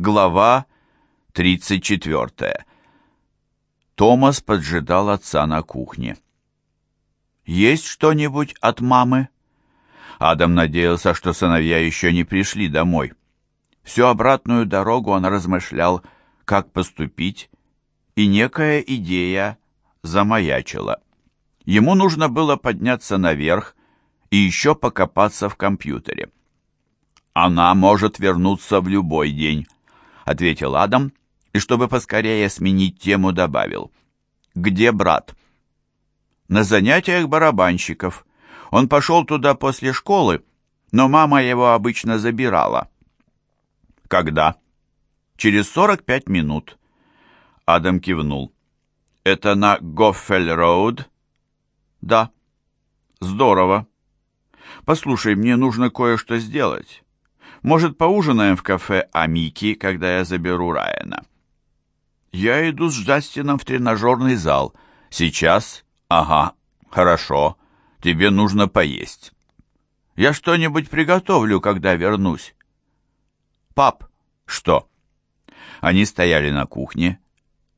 Глава 34. Томас поджидал отца на кухне. «Есть что-нибудь от мамы?» Адам надеялся, что сыновья еще не пришли домой. Всю обратную дорогу он размышлял, как поступить, и некая идея замаячила. Ему нужно было подняться наверх и еще покопаться в компьютере. «Она может вернуться в любой день», — ответил Адам, и, чтобы поскорее сменить тему, добавил. «Где брат?» «На занятиях барабанщиков. Он пошел туда после школы, но мама его обычно забирала». «Когда?» «Через сорок пять минут». Адам кивнул. «Это на Гоффель-Роуд?» «Да». «Здорово. Послушай, мне нужно кое-что сделать. Может, поужинаем в кафе Амики, когда я заберу Райана?» «Я иду с Джастином в тренажерный зал. Сейчас? Ага, хорошо. Тебе нужно поесть. Я что-нибудь приготовлю, когда вернусь». «Пап, что?» Они стояли на кухне.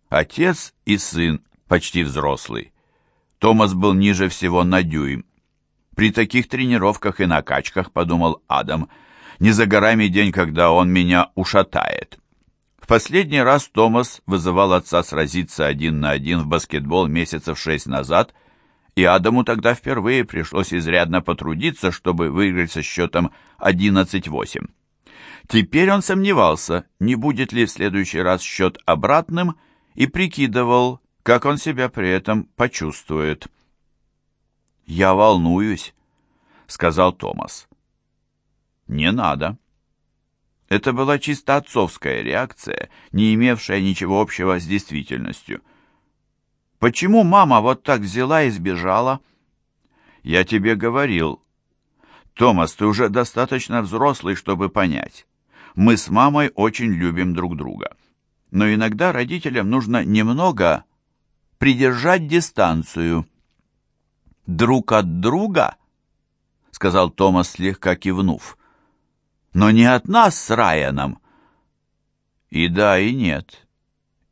Отец и сын, почти взрослый. Томас был ниже всего на дюйм. При таких тренировках и накачках, подумал Адам, — не за горами день, когда он меня ушатает. В последний раз Томас вызывал отца сразиться один на один в баскетбол месяцев шесть назад, и Адаму тогда впервые пришлось изрядно потрудиться, чтобы выиграть со счетом 11-8. Теперь он сомневался, не будет ли в следующий раз счет обратным, и прикидывал, как он себя при этом почувствует. «Я волнуюсь», — сказал Томас. «Не надо». Это была чисто отцовская реакция, не имевшая ничего общего с действительностью. «Почему мама вот так взяла и сбежала?» «Я тебе говорил. Томас, ты уже достаточно взрослый, чтобы понять. Мы с мамой очень любим друг друга. Но иногда родителям нужно немного придержать дистанцию». «Друг от друга?» — сказал Томас, слегка кивнув но не от нас с Райаном. И да, и нет.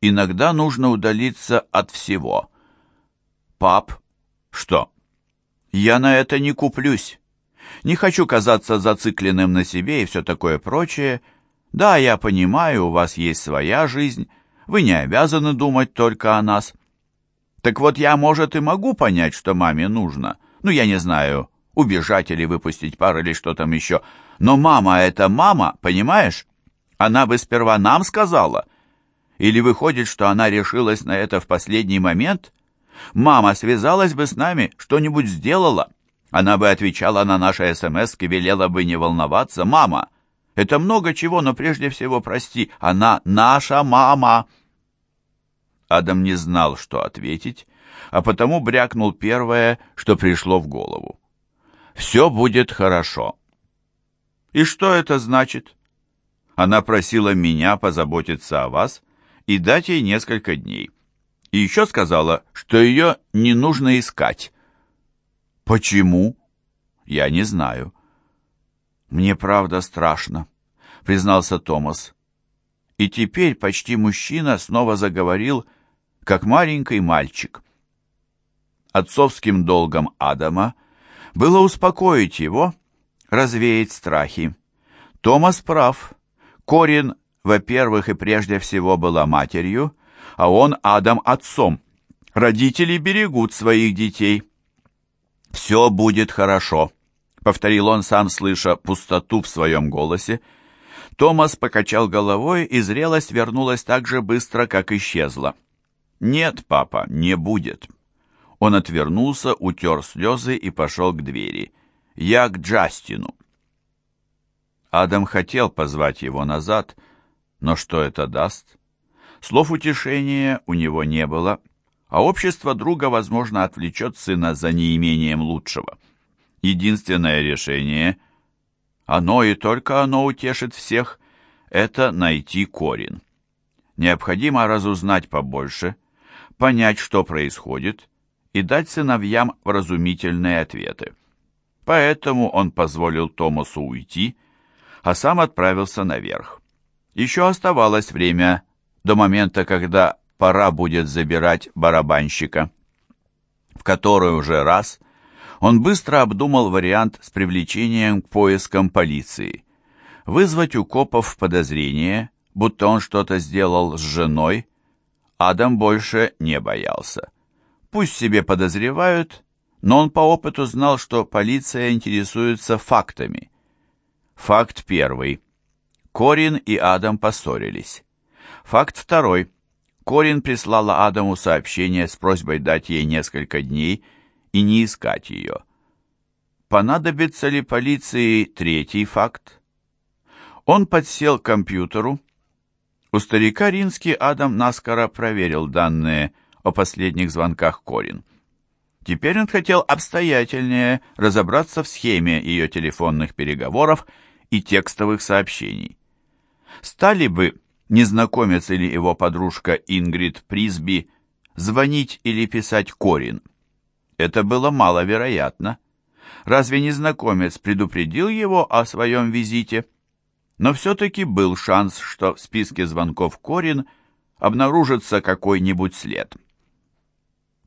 Иногда нужно удалиться от всего. Пап, что? Я на это не куплюсь. Не хочу казаться зацикленным на себе и все такое прочее. Да, я понимаю, у вас есть своя жизнь, вы не обязаны думать только о нас. Так вот, я, может, и могу понять, что маме нужно. Ну, я не знаю, убежать или выпустить пар или что там еще. Но мама — это мама, понимаешь? Она бы сперва нам сказала. Или выходит, что она решилась на это в последний момент? Мама связалась бы с нами, что-нибудь сделала. Она бы отвечала на наши СМС и велела бы не волноваться. Мама, это много чего, но прежде всего, прости, она наша мама. Адам не знал, что ответить, а потому брякнул первое, что пришло в голову. «Все будет хорошо». И что это значит? Она просила меня позаботиться о вас и дать ей несколько дней. И еще сказала, что ее не нужно искать. Почему? Я не знаю. Мне правда страшно, признался Томас. И теперь почти мужчина снова заговорил, как маленький мальчик. Отцовским долгом Адама было успокоить его, развеять страхи. Томас прав. Корин, во-первых, и прежде всего была матерью, а он, Адам, отцом. Родители берегут своих детей. «Все будет хорошо», — повторил он, сам слыша пустоту в своем голосе. Томас покачал головой, и зрелость вернулась так же быстро, как исчезла. «Нет, папа, не будет». Он отвернулся, утер слезы и пошел к двери я к Джастину. Адам хотел позвать его назад, но что это даст? Слов утешения у него не было, а общество друга, возможно, отвлечет сына за неимением лучшего. Единственное решение, оно и только оно утешит всех, это найти корень. Необходимо разузнать побольше, понять, что происходит, и дать сыновьям вразумительные ответы. Поэтому он позволил Томасу уйти, а сам отправился наверх. Еще оставалось время до момента, когда пора будет забирать барабанщика. В который уже раз он быстро обдумал вариант с привлечением к поискам полиции. Вызвать у копов подозрение, будто он что-то сделал с женой, Адам больше не боялся. Пусть себе подозревают, но он по опыту знал, что полиция интересуется фактами. Факт первый. Корин и Адам поссорились. Факт второй. Корин прислала Адаму сообщение с просьбой дать ей несколько дней и не искать ее. Понадобится ли полиции третий факт? Он подсел к компьютеру. У старика Рински Адам наскоро проверил данные о последних звонках Корин. Теперь он хотел обстоятельнее разобраться в схеме ее телефонных переговоров и текстовых сообщений. Стали бы незнакомец или его подружка Ингрид Присби звонить или писать Корин? Это было маловероятно. Разве незнакомец предупредил его о своем визите? Но все-таки был шанс, что в списке звонков Корин обнаружится какой-нибудь след.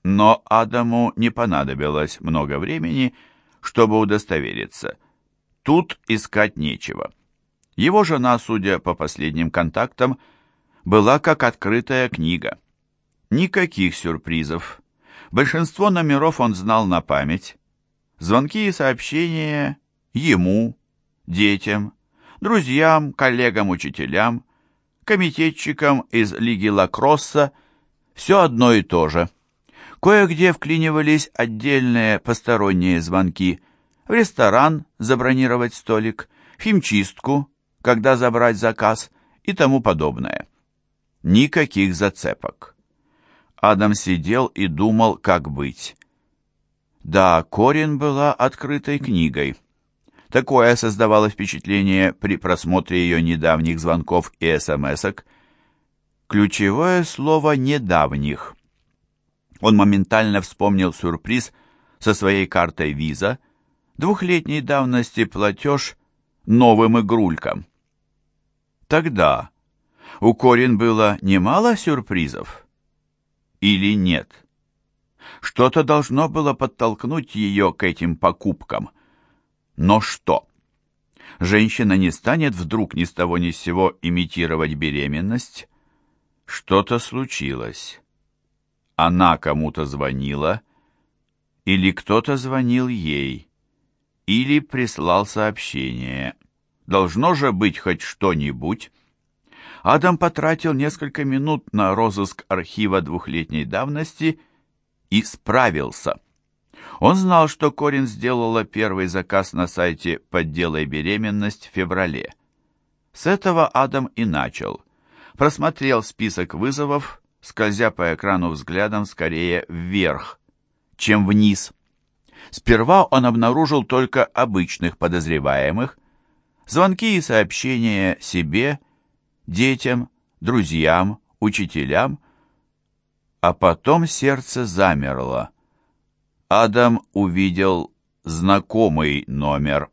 Но Адаму не понадобилось много времени, чтобы удостовериться. Тут искать нечего. Его жена, судя по последним контактам, была как открытая книга. Никаких сюрпризов. Большинство номеров он знал на память. Звонки и сообщения ему, детям, друзьям, коллегам-учителям, комитетчикам из Лиги Лакросса, все одно и то же. Кое-где вклинивались отдельные посторонние звонки. В ресторан забронировать столик, в химчистку, когда забрать заказ и тому подобное. Никаких зацепок. Адам сидел и думал, как быть. Да, Корин была открытой книгой. Такое создавало впечатление при просмотре ее недавних звонков и смс-ок. Ключевое слово «недавних». Он моментально вспомнил сюрприз со своей картой виза, двухлетней давности платеж новым игрулькам. Тогда у Корин было немало сюрпризов? Или нет? Что-то должно было подтолкнуть ее к этим покупкам. Но что? Женщина не станет вдруг ни с того ни с сего имитировать беременность. Что-то случилось она кому-то звонила, или кто-то звонил ей, или прислал сообщение. Должно же быть хоть что-нибудь. Адам потратил несколько минут на розыск архива двухлетней давности и справился. Он знал, что Корин сделала первый заказ на сайте «Подделай беременность» в феврале. С этого Адам и начал. Просмотрел список вызовов, скользя по экрану взглядом скорее вверх, чем вниз. Сперва он обнаружил только обычных подозреваемых, звонки и сообщения себе, детям, друзьям, учителям, а потом сердце замерло. Адам увидел знакомый номер.